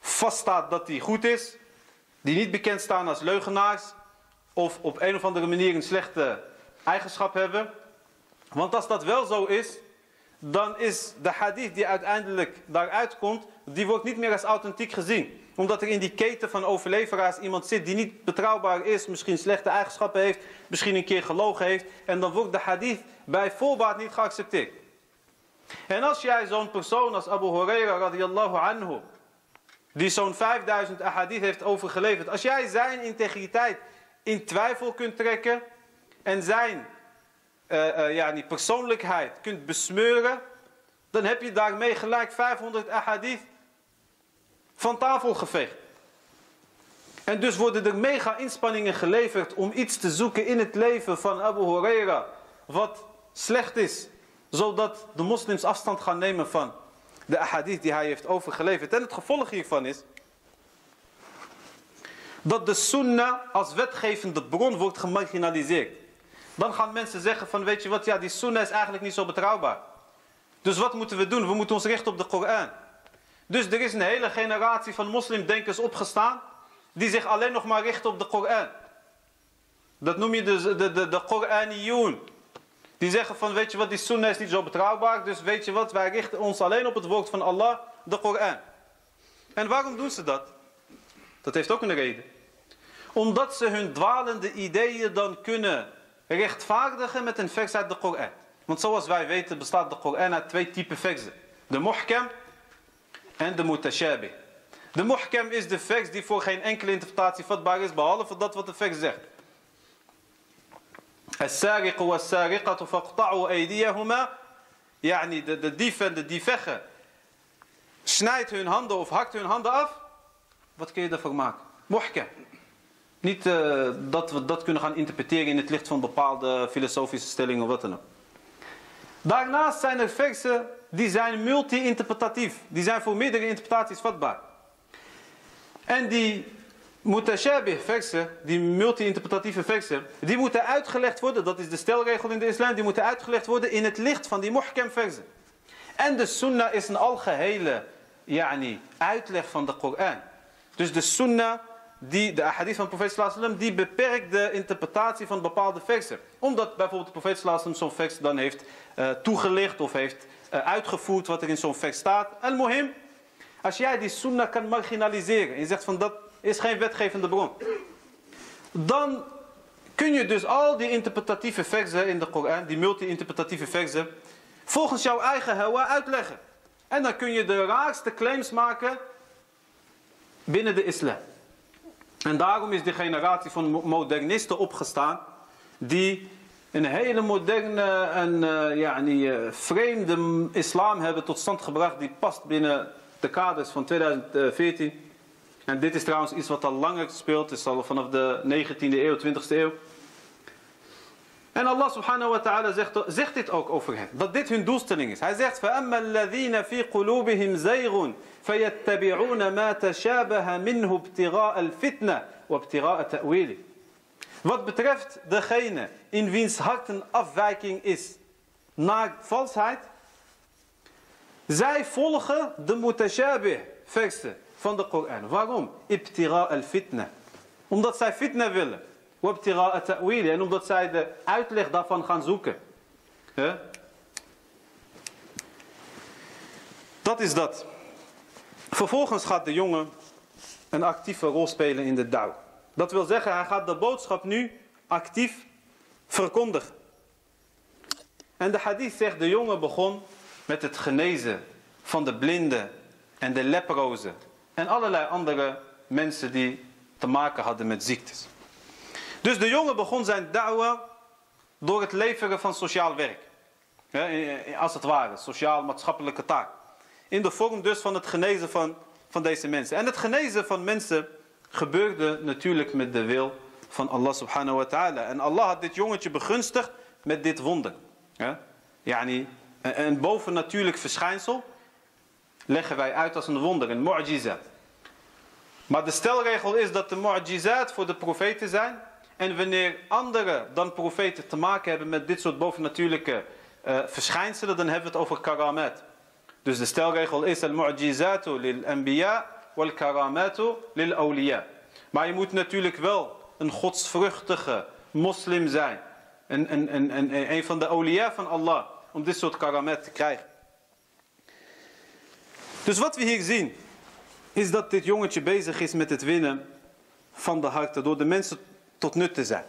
vaststaat dat die goed is. Die niet bekend staan als leugenaars of op een of andere manier een slechte eigenschap hebben. Want als dat wel zo is, dan is de hadith die uiteindelijk daaruit komt, die wordt niet meer als authentiek gezien. Omdat er in die keten van overleveraars iemand zit die niet betrouwbaar is, misschien slechte eigenschappen heeft, misschien een keer gelogen heeft. En dan wordt de hadith bij voorbaat niet geaccepteerd. En als jij zo'n persoon als Abu Huraira radiyallahu anhu, die zo'n 5000 ahadith heeft overgeleverd, als jij zijn integriteit in twijfel kunt trekken en zijn uh, uh, ja, die persoonlijkheid kunt besmeuren, dan heb je daarmee gelijk 500 ahadith van tafel geveegd. En dus worden er mega inspanningen geleverd om iets te zoeken in het leven van Abu Huraira, wat slecht is, zodat de moslims afstand gaan nemen van de ahadith die hij heeft overgeleverd. En het gevolg hiervan is dat de sunnah als wetgevende bron wordt gemarginaliseerd. Dan gaan mensen zeggen van weet je wat, ja die sunnah is eigenlijk niet zo betrouwbaar. Dus wat moeten we doen? We moeten ons richten op de Koran. Dus er is een hele generatie van moslimdenkers opgestaan die zich alleen nog maar richten op de Koran. Dat noem je de, de, de, de. Die zeggen van weet je wat, die sunnah is niet zo betrouwbaar. Dus weet je wat, wij richten ons alleen op het woord van Allah, de Koran. En waarom doen ze dat? Dat heeft ook een reden. Omdat ze hun dwalende ideeën dan kunnen rechtvaardigen met een vers uit de Koran. Want zoals wij weten bestaat de Koran uit twee typen versen. De muhkam en de mutashabih. De muhkam is de vers die voor geen enkele interpretatie vatbaar is, behalve dat wat de vers zegt. السارق والسارقة فاقطعوا أيديهما يعني de, de dief en de diefegge snijdt hun handen of hakt hun handen af. Wat kun je ervoor maken? Muhkam. Niet uh, dat we dat kunnen gaan interpreteren in het licht van bepaalde filosofische stellingen of wat dan ook. Daarnaast zijn er versen die zijn multi-interpretatief. Die zijn voor meerdere interpretaties vatbaar. En die mutashabih versen, die multi-interpretatieve versen, die moeten uitgelegd worden, dat is de stelregel in de islam, die moeten uitgelegd worden in het licht van die muhkam versen. En de sunnah is een algehele yani, uitleg van de Koran. Dus de sunnah die, de hadith van de profeet sallam, die beperkt de interpretatie van bepaalde versen. Omdat bijvoorbeeld de profeet sallam zo'n vers dan heeft uh, toegelicht of heeft uh, uitgevoerd wat er in zo'n vers staat. Al-Mohim, als jij die sunnah kan marginaliseren en je zegt van dat is geen wetgevende bron. Dan kun je dus al die interpretatieve versen in de Koran, die multi-interpretatieve versen, volgens jouw eigen hawa uitleggen. En dan kun je de raarste claims maken binnen de islam. En daarom is die generatie van modernisten opgestaan, die een hele moderne en uh, ja, die, uh, vreemde islam hebben tot stand gebracht, die past binnen de kaders van 2014. En dit is trouwens iets wat al langer speelt, het is al vanaf de 19e eeuw, 20e eeuw. En Allah subhanahu wa ta'ala zegt, zegt dit ook over hen. Dat dit hun doelstelling is. Hij zegt, فَأَمَّا الَّذِينَ فِي قُلُوبِهِمْ زَيْغٌ فَيَتَّبِعُونَ مَا تَشَابَهَ مِنْهُ ابْتِغَاءَ الْفِتْنَةِ وَابْتِغَاءَ تَأْوِيلِ Wat betreft degene in wiens hart een afwijking is naar valsheid. Zij volgen de mutashabih versen van de Koran. Waarom? Ibtira al-fitna. Omdat zij fitna willen. Wabtira ta'wili. En omdat zij de uitleg daarvan gaan zoeken. Dat is dat. Vervolgens gaat de jongen een actieve rol spelen in de dauw. Dat wil zeggen, hij gaat de boodschap nu actief verkondigen. En de hadith zegt, de jongen begon met het genezen van de blinden en de leprozen. En allerlei andere mensen die te maken hadden met ziektes. Dus de jongen begon zijn da'wa door het leveren van sociaal werk. Als het ware, sociaal-maatschappelijke taak. In de vorm dus van het genezen van, van deze mensen. En het genezen van mensen gebeurde natuurlijk met de wil van Allah subhanahu wa ta'ala. En Allah had dit jongetje begunstigd met dit wonder. Ja? Yani, een, bovennatuurlijk verschijnsel leggen wij uit als een wonder, een mu'jizat. Maar de stelregel is dat de mu'jizat voor de profeten zijn. En wanneer anderen dan profeten te maken hebben met dit soort bovennatuurlijke uh, verschijnselen, dan hebben we het over karamat. Dus de stelregel is al-mu'jizatu lil-anbiya wal-karamatu lil-awliya. Maar je moet natuurlijk wel een godsvruchtige moslim zijn. En een, een, een, een van de awliya van Allah. Om dit soort karamat te krijgen. Dus wat we hier zien, is dat dit jongetje bezig is met het winnen van de harten door de mensen tot nut te zijn.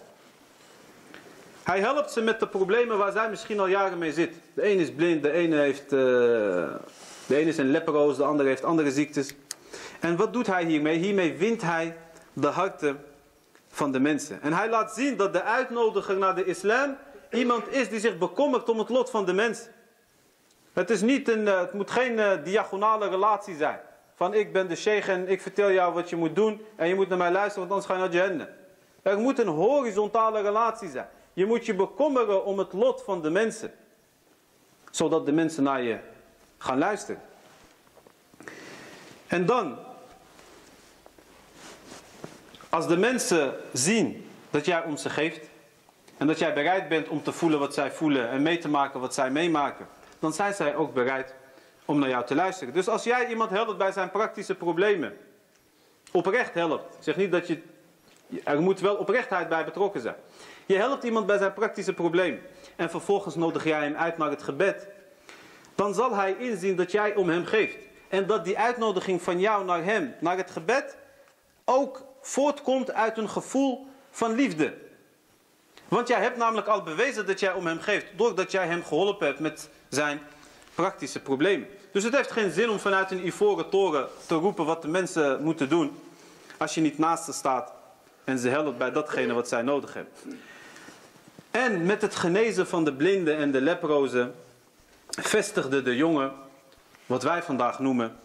Hij helpt ze met de problemen waar zij misschien al jaren mee zit. De ene is blind, de ene, heeft, uh, de ene is een leproos, de andere heeft andere ziektes. En wat doet hij hiermee? Hiermee wint hij de harten van de mensen. En hij laat zien dat de uitnodiger naar de islam iemand is die zich bekommert om het lot van de mens. Het, is niet een, eh, het moet geen uh, diagonale relatie zijn. Van ik ben de sheikh en ik vertel jou wat je moet doen en je moet naar mij luisteren want anders ga je naar Jannah. Er moet een horizontale relatie zijn. Je moet je bekommeren om het lot van de mensen. Zodat de mensen naar je gaan luisteren. En dan, als de mensen zien dat jij om ze geeft. En dat jij bereid bent om te voelen wat zij voelen en mee te maken wat zij meemaken. Dan zijn zij ook bereid om naar jou te luisteren. Dus als jij iemand helpt bij zijn praktische problemen. Oprecht helpt. zeg niet dat je er moet wel oprechtheid bij betrokken zijn. Je helpt iemand bij zijn praktische probleem. En vervolgens nodig jij hem uit naar het gebed. Dan zal hij inzien dat jij om hem geeft. En dat die uitnodiging van jou naar hem, naar het gebed, ook voortkomt uit een gevoel van liefde. Want jij hebt namelijk al bewezen dat jij om hem geeft. Doordat jij hem geholpen hebt met zijn praktische problemen. Dus het heeft geen zin om vanuit een ivoren toren te roepen wat de mensen moeten doen. Als je niet naast ze staat en ze helpt bij datgene wat zij nodig hebben. En met het genezen van de blinden en de leprozen vestigde de jongen wat wij vandaag noemen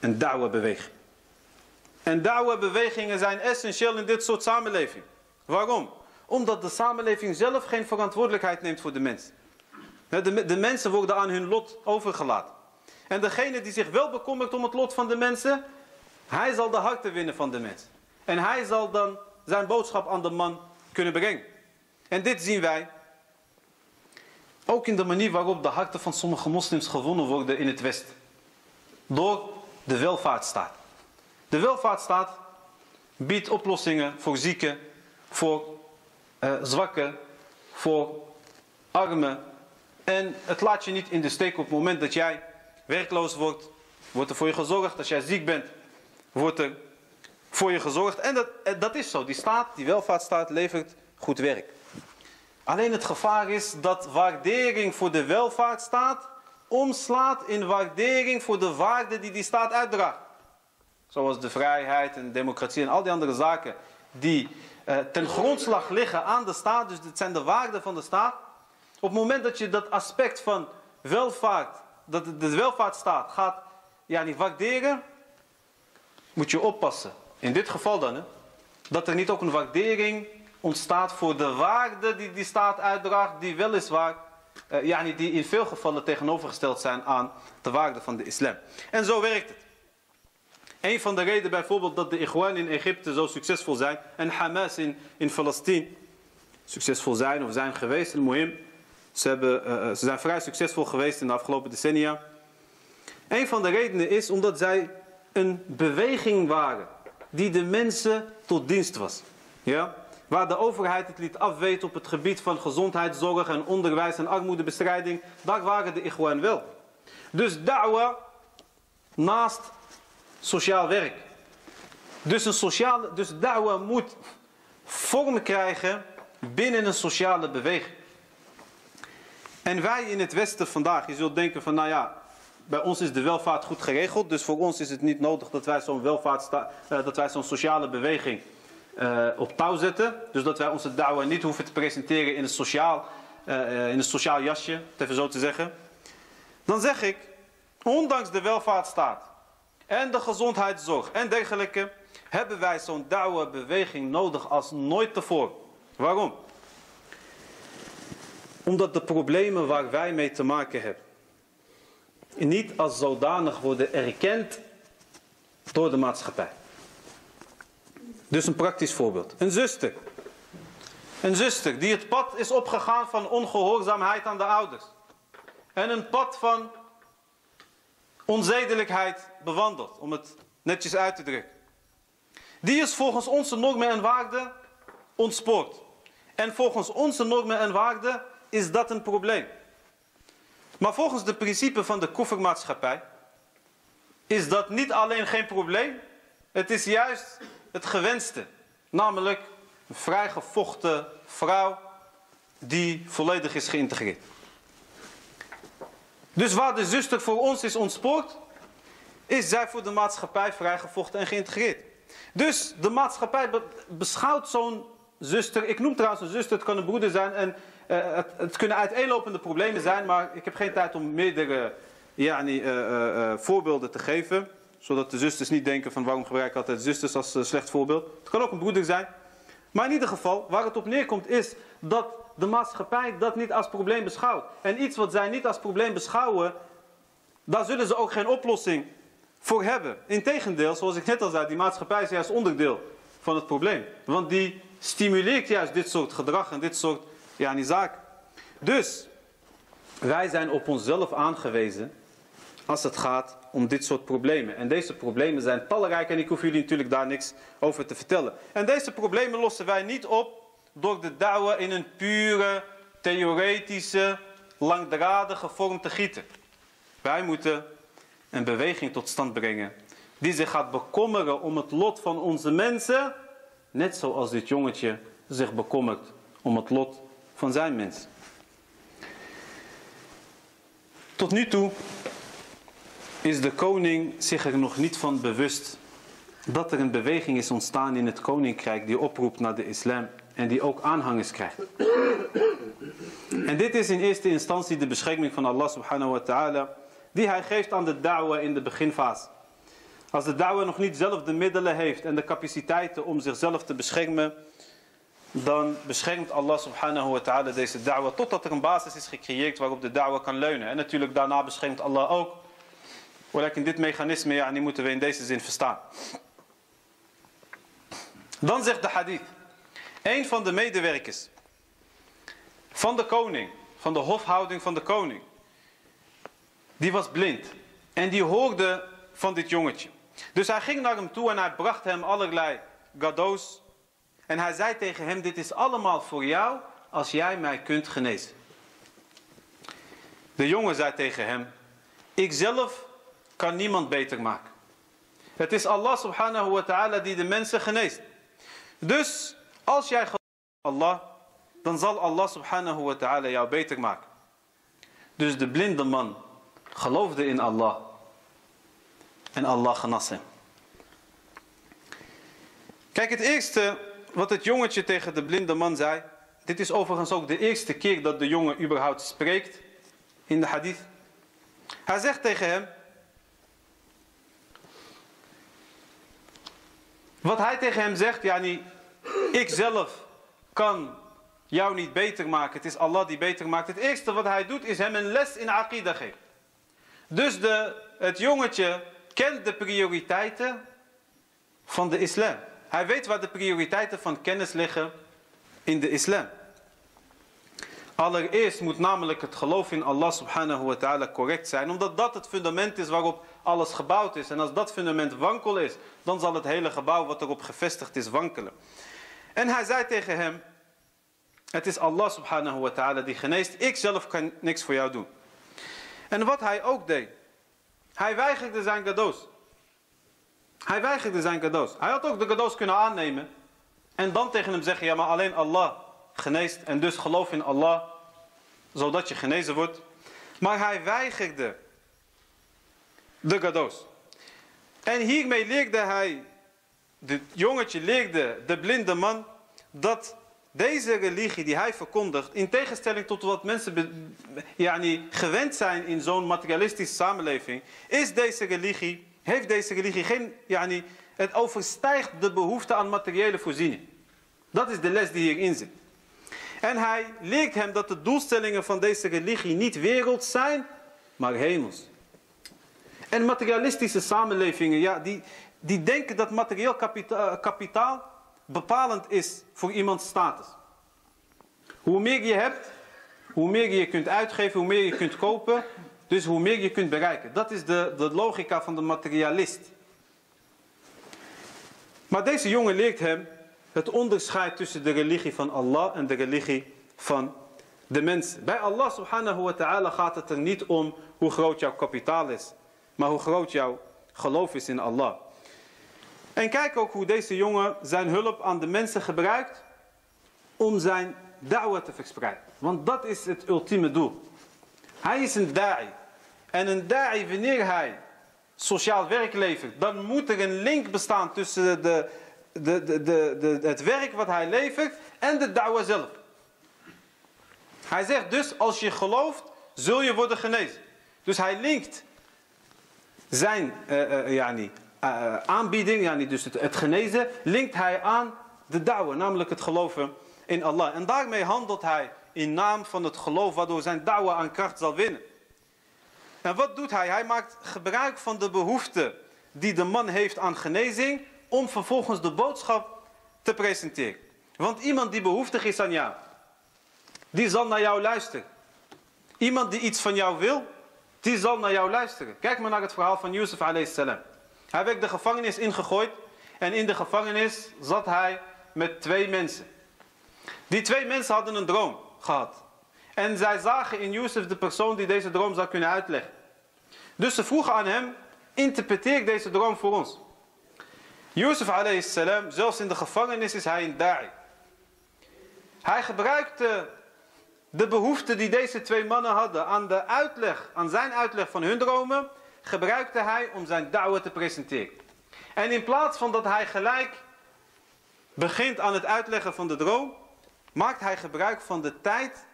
een da'wa-beweging. En da'wa-bewegingen zijn essentieel in dit soort samenleving. Waarom? Omdat de samenleving zelf geen verantwoordelijkheid neemt voor de mens. De, de mensen worden aan hun lot overgelaten. En degene die zich wel bekommert om het lot van de mensen, hij zal de harten winnen van de mensen. En hij zal dan zijn boodschap aan de man kunnen brengen. En dit zien wij ook in de manier waarop de harten van sommige moslims gewonnen worden in het Westen. Door de welvaartsstaat. De welvaartsstaat Bied oplossingen voor zieken, voor uh, zwakken, voor armen. En het laat je niet in de steek op het moment dat jij werkloos wordt. Wordt er voor je gezorgd. Als jij ziek bent, wordt er voor je gezorgd. En dat, eh, dat is zo. Die staat, die welvaartsstaat levert goed werk. Alleen het gevaar is dat waardering voor de welvaartsstaat omslaat in waardering voor de waarden die die staat uitdraagt. Zoals de vrijheid en democratie en al die andere zaken die eh, ten grondslag liggen aan de staat. Dus dit zijn de waarden van de staat. Op het moment dat je dat aspect van welvaart, dat de welvaartsstaat gaat ja, niet waarderen, moet je oppassen. In dit geval dan, hè, dat er niet ook een waardering ontstaat voor de waarden die die staat uitdraagt, die weliswaar, uh, ja, die in veel gevallen tegenovergesteld zijn aan de waarden van de islam. En zo werkt het. Een van de redenen bijvoorbeeld dat de Ikhwan in Egypte zo succesvol zijn en Hamas in, in Palestina succesvol zijn of zijn geweest, Mohim. Ze, hebben, uh, ze zijn vrij succesvol geweest in de afgelopen decennia. Een van de redenen is omdat zij een beweging waren die de mensen tot dienst was. Ja? Waar de overheid het liet afweten op het gebied van gezondheidszorg en onderwijs en armoedebestrijding, daar waren de Ikhwan wel. Dus da'wa naast sociaal werk. Dus, een sociale, dus da'wa moet vorm krijgen binnen een sociale beweging. En wij in het Westen vandaag, je zult denken van nou ja, bij ons is de welvaart goed geregeld. Dus voor ons is het niet nodig dat wij zo'n welvaart, uh, dat wij zo'n sociale beweging uh, op touw zetten. Dus dat wij onze da'wa niet hoeven te presenteren in een sociaal, uh, in een sociaal jasje, even zo te zeggen. Dan zeg ik, ondanks de welvaartsstaat en de gezondheidszorg en dergelijke, hebben wij zo'n da'wa beweging nodig als nooit tevoren. Waarom? Omdat de problemen waar wij mee te maken hebben, niet als zodanig worden erkend door de maatschappij. Dus een praktisch voorbeeld. Een zuster. Een zuster die het pad is opgegaan van ongehoorzaamheid aan de ouders. En een pad van onzedelijkheid bewandeld, om het netjes uit te drukken. Die is volgens onze normen en waarden ontspoord. En volgens onze normen en waarden is dat een probleem. Maar volgens de principe van de koffermaatschappij is dat niet alleen geen probleem, het is juist het gewenste. Namelijk een vrijgevochten vrouw die volledig is geïntegreerd. Dus waar de zuster voor ons is ontspoord, is zij voor de maatschappij vrijgevochten en geïntegreerd. Dus de maatschappij beschouwt zo'n zuster, ik noem trouwens een zuster, het kan een broeder zijn en het, het, kunnen uiteenlopende problemen zijn, maar ik heb geen tijd om meerdere uh, uh, voorbeelden te geven. Zodat de zusters niet denken van waarom gebruik ik altijd zusters als slecht voorbeeld. Het kan ook een broeder zijn. Maar in ieder geval, waar het op neerkomt is dat de maatschappij dat niet als probleem beschouwt. En iets wat zij niet als probleem beschouwen, daar zullen ze ook geen oplossing voor hebben. Integendeel, zoals ik net al zei, die maatschappij is juist onderdeel van het probleem. Want die stimuleert juist dit soort gedrag en dit soort ja, die zaak. Dus, wij zijn op onszelf aangewezen als het gaat om dit soort problemen. En deze problemen zijn talrijk en ik hoef jullie natuurlijk daar niks over te vertellen. En deze problemen lossen wij niet op door de douwen in een pure, theoretische, langdradige vorm te gieten. Wij moeten een beweging tot stand brengen die zich gaat bekommeren om het lot van onze mensen, net zoals dit jongetje zich bekommert om het lot van zijn mens. Tot nu toe is de koning zich er nog niet van bewust dat er een beweging is ontstaan in het koninkrijk die oproept naar de islam en die ook aanhangers krijgt. En dit is in eerste instantie de bescherming van Allah subhanahu wa ta'ala die hij geeft aan de da'wa in de beginfase. Als de da'wa nog niet zelf de middelen heeft en de capaciteiten om zichzelf te beschermen, dan beschermt Allah subhanahu wa ta'ala deze da'wa totdat er een basis is gecreëerd waarop de da'wa kan leunen. En natuurlijk daarna beschermt Allah ook. in dit mechanisme ja, die moeten we in deze zin verstaan. Dan zegt de hadith. Een van de medewerkers van de koning, van de hofhouding van de koning, die was blind. En die hoorde van dit jongetje. Dus hij ging naar hem toe en hij bracht hem allerlei cadeaus. En hij zei tegen hem, dit is allemaal voor jou als jij mij kunt genezen. De jongen zei tegen hem, ik zelf kan niemand beter maken. Het is Allah subhanahu wa ta'ala die de mensen geneest. Dus als jij gelooft in Allah, dan zal Allah subhanahu wa ta'ala jou beter maken. Dus de blinde man geloofde in Allah. En Allah genas hem. Kijk, het eerste wat het jongetje tegen de blinde man zei. Dit is overigens ook de eerste keer dat de jongen überhaupt spreekt in de hadith. Hij zegt tegen hem. Wat hij tegen hem zegt, ja niet, ik zelf kan jou niet beter maken. Het is Allah die beter maakt. Het eerste wat hij doet is hem een les in aqidah geven. Dus de, het jongetje kent de prioriteiten van de islam. Hij weet waar de prioriteiten van kennis liggen in de islam. Allereerst moet namelijk het geloof in Allah subhanahu wa ta'ala correct zijn. Omdat dat het fundament is waarop alles gebouwd is. En als dat fundament wankel is, dan zal het hele gebouw wat erop gevestigd is wankelen. En hij zei tegen hem, het is Allah subhanahu wa ta'ala die geneest. Ik zelf kan niks voor jou doen. En wat hij ook deed. Hij weigerde zijn cadeaus. Hij weigerde zijn cadeaus. Hij had ook de cadeaus kunnen aannemen. En dan tegen hem zeggen, ja maar alleen Allah geneest. En dus geloof in Allah. Zodat je genezen wordt. Maar hij weigerde de cadeaus. En hiermee leerde hij, de jongetje leerde de blinde man, dat deze religie die hij verkondigt, in tegenstelling tot wat mensen yani, gewend zijn in zo'n materialistische samenleving, is deze religie, heeft deze religie geen, yani, het overstijgt de behoefte aan materiële voorziening. Dat is de les die hierin zit. En hij leert hem dat de doelstellingen van deze religie niet wereld zijn, maar hemels. En materialistische samenlevingen, ja, die, die denken dat materieel kapitaal, kapitaal bepalend is voor iemands status. Hoe meer je hebt, hoe meer je kunt uitgeven, hoe meer je kunt kopen, dus hoe meer je kunt bereiken. Dat is de, de logica van de materialist. Maar deze jongen leert hem het onderscheid tussen de religie van Allah en de religie van de mens. Bij Allah subhanahu wa ta'ala gaat het er niet om hoe groot jouw kapitaal is, maar hoe groot jouw geloof is in Allah. En kijk ook hoe deze jongen zijn hulp aan de mensen gebruikt om zijn da'wah te verspreiden. Want dat is het ultieme doel. Hij is een da'i. En een da'i, wanneer hij sociaal werk levert, dan moet er een link bestaan tussen de, de, de, de, het werk wat hij levert en de da'wah zelf. Hij zegt dus, als je gelooft, zul je worden genezen. Dus hij linkt zijn uh, uh, yani, uh, aanbieding, yani dus het, het, genezen, linkt hij aan de da'wah, namelijk het geloven in Allah. En daarmee handelt hij in naam van het geloof, waardoor zijn da'wah aan kracht zal winnen. En wat doet hij? Hij maakt gebruik van de behoefte die de man heeft aan genezing, om vervolgens de boodschap te presenteren. Want iemand die behoeftig is aan jou, die zal naar jou luisteren. Iemand die iets van jou wil, die zal naar jou luisteren. Kijk maar naar het verhaal van Yusuf a.s. Hij werd de gevangenis ingegooid en in de gevangenis zat hij met twee mensen. Die twee mensen hadden een droom En zij zagen in Yusuf de persoon die deze droom zou kunnen uitleggen. Dus ze vroegen aan hem, interpreteer deze droom voor ons. Yusuf a.s. zelfs in de gevangenis is hij een da'i. Hij gebruikte de behoefte die deze twee mannen hadden aan de uitleg, aan zijn uitleg van hun dromen, gebruikte hij om zijn da'wah te presenteren. En in plaats van dat hij gelijk begint aan het uitleggen van de droom, maakt hij gebruik van de tijd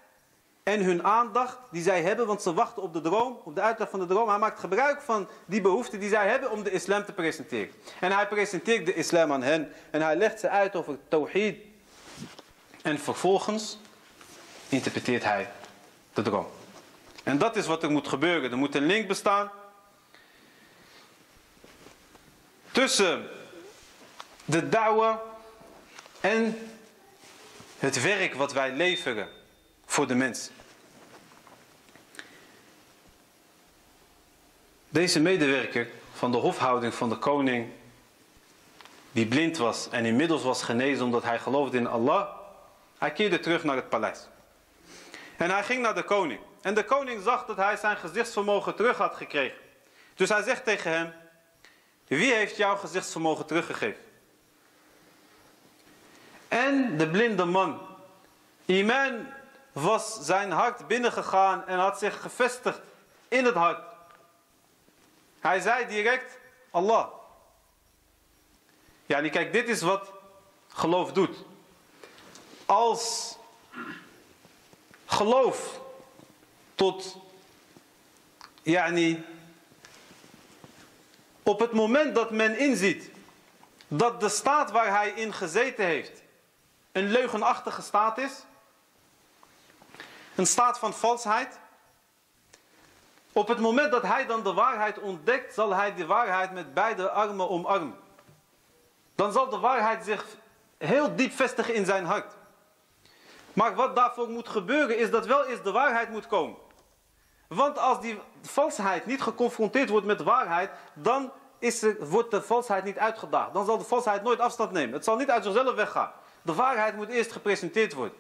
en hun aandacht die zij hebben, want ze wachten op de droom, op de uitleg van de droom. Hij maakt gebruik van die behoefte die zij hebben om de islam te presenteren. En hij presenteert de islam aan hen en hij legt ze uit over tawhid. En vervolgens interpreteert hij de droom. En dat is wat er moet gebeuren. Er moet een link bestaan tussen de da'wah en het werk wat wij leveren voor de mens. Deze medewerker van de hofhouding van de koning die blind was en inmiddels was genezen omdat hij geloofde in Allah, hij keerde terug naar het paleis. En hij ging naar de koning. En de koning zag dat hij zijn gezichtsvermogen terug had gekregen. Dus hij zegt tegen hem, wie heeft jouw gezichtsvermogen teruggegeven? En de blinde man, Iman was zijn hart binnengegaan en had zich gevestigd in het hart. Hij zei direct, Allah. Ja, kijk, dit is wat geloof doet. Als geloof tot, yani, op het moment dat men inziet dat de staat waar hij in gezeten heeft een leugenachtige staat is, een staat van valsheid, op het moment dat hij dan de waarheid ontdekt, zal hij de waarheid met beide armen omarmen. Dan zal de waarheid zich heel diep vestigen in zijn hart. Maar wat daarvoor moet gebeuren is dat wel eens de waarheid moet komen. Want als die valsheid niet geconfronteerd wordt met de waarheid, dan is wordt de valsheid niet uitgedaagd. Dan zal de valsheid nooit afstand nemen. Het zal niet uit zichzelf weggaan. De waarheid moet eerst gepresenteerd worden.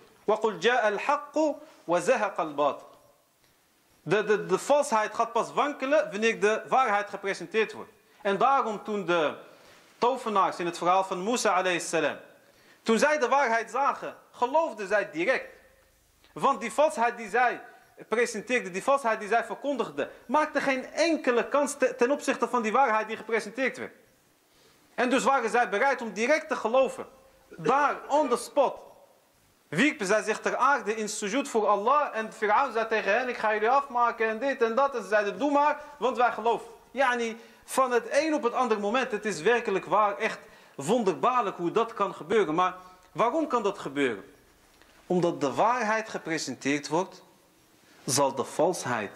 De, de, de valsheid gaat pas wankelen wanneer de waarheid gepresenteerd wordt. En daarom toen de tovenaars in het verhaal van Musa salam, toen zij de waarheid zagen, geloofden zij direct. Want die valsheid die zij presenteerde, die valsheid die zij verkondigde, maakte geen enkele kans ten opzichte van die waarheid die gepresenteerd werd. En dus waren zij bereid om direct te geloven. Daar, on the spot, wierpen zij zich ter aarde in sujud voor Allah. En Firaun zei tegen hen, ik ga jullie afmaken en dit en dat. En ze zeiden, doe maar, want wij geloven. Ja, niet van het een op het andere moment. Het is werkelijk waar, echt wonderbaarlijk hoe dat kan gebeuren. Maar waarom kan dat gebeuren? Omdat de waarheid gepresenteerd wordt, zal de valsheid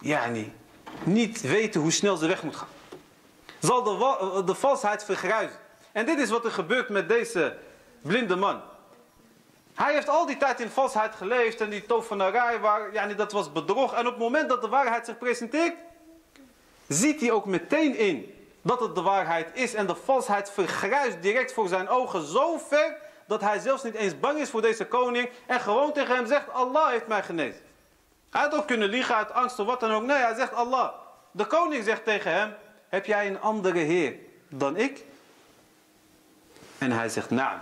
ja, niet, niet weten hoe snel ze weg moet gaan. Zal de, de valsheid vergruizen. En dit is wat er gebeurt met deze blinde man. Hij heeft al die tijd in valsheid geleefd en die tovenarij, waar, ja, dat was bedrog. En op het moment dat de waarheid zich presenteert, ziet hij ook meteen in dat het de waarheid is. En de valsheid vergruist direct voor zijn ogen zo ver dat hij zelfs niet eens bang is voor deze koning. En gewoon tegen hem zegt, Allah heeft mij genezen. Hij had ook kunnen liegen uit angst of wat dan ook. Nee, hij zegt Allah. De koning zegt tegen hem, heb jij een andere heer dan ik? En hij zegt, nou,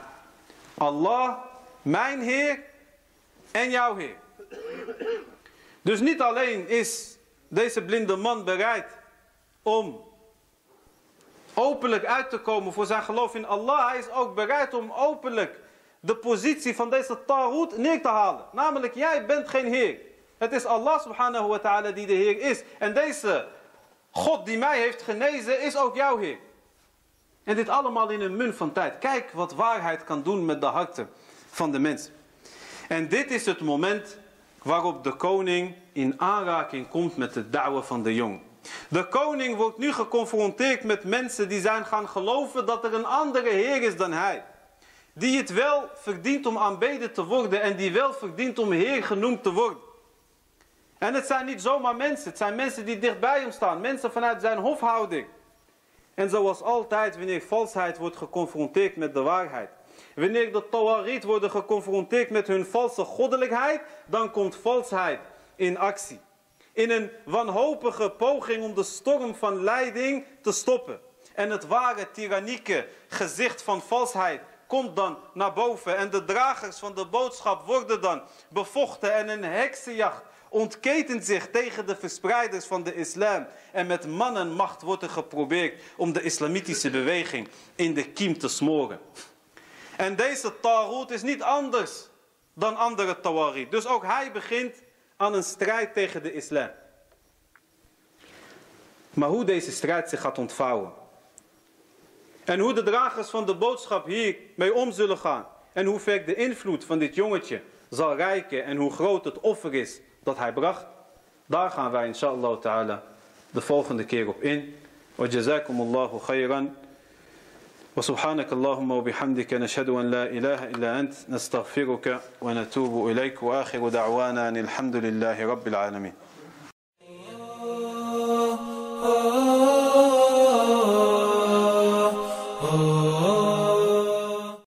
Allah, mijn Heer en jouw Heer. Dus niet alleen is deze blinde man bereid om openlijk uit te komen voor zijn geloof in Allah. Hij is ook bereid om openlijk de positie van deze Tarut neer te halen. Namelijk, jij bent geen Heer. Het is Allah subhanahu wa ta'ala die de Heer is. En deze God die mij heeft genezen is ook jouw Heer. En dit allemaal in een munt van tijd. Kijk wat waarheid kan doen met de harten van de mensen. En dit is het moment waarop de koning in aanraking komt met de douwen van de jong. De koning wordt nu geconfronteerd met mensen die zijn gaan geloven dat er een andere Heer is dan hij. Die het wel verdient om aanbeden te worden en die wel verdient om Heer genoemd te worden. En het zijn niet zomaar mensen, het zijn mensen die dichtbij hem staan. Mensen vanuit zijn hofhouding. En zoals altijd, wanneer valsheid wordt geconfronteerd met de waarheid. Wanneer de Tawarit worden geconfronteerd met hun valse goddelijkheid, dan komt valsheid in actie. In een wanhopige poging om de storm van leiding te stoppen. En het ware tyrannieke gezicht van valsheid komt dan naar boven. En de dragers van de boodschap worden dan bevochten en een heksenjacht ontketent zich tegen de verspreiders van de islam. En met mannenmacht wordt er geprobeerd om de islamitische beweging in de kiem te smoren. En deze Tarut is niet anders dan andere Tawarit. Dus ook hij begint aan een strijd tegen de islam. Maar hoe deze strijd zich gaat ontvouwen. En hoe de dragers van de boodschap hier mee om zullen gaan. En hoe ver de invloed van dit jongetje zal rijken. En hoe groot het offer is dat hij bracht. Daar gaan wij inshallah ta'ala de volgende keer op in. وجزاكم الله خيرا وسبحانك اللهم وبحمدك نشهد أن لا إله إلا أنت نستغفرك ونتوب إليك وآخر دعوانا أن الحمد لله رب العالمين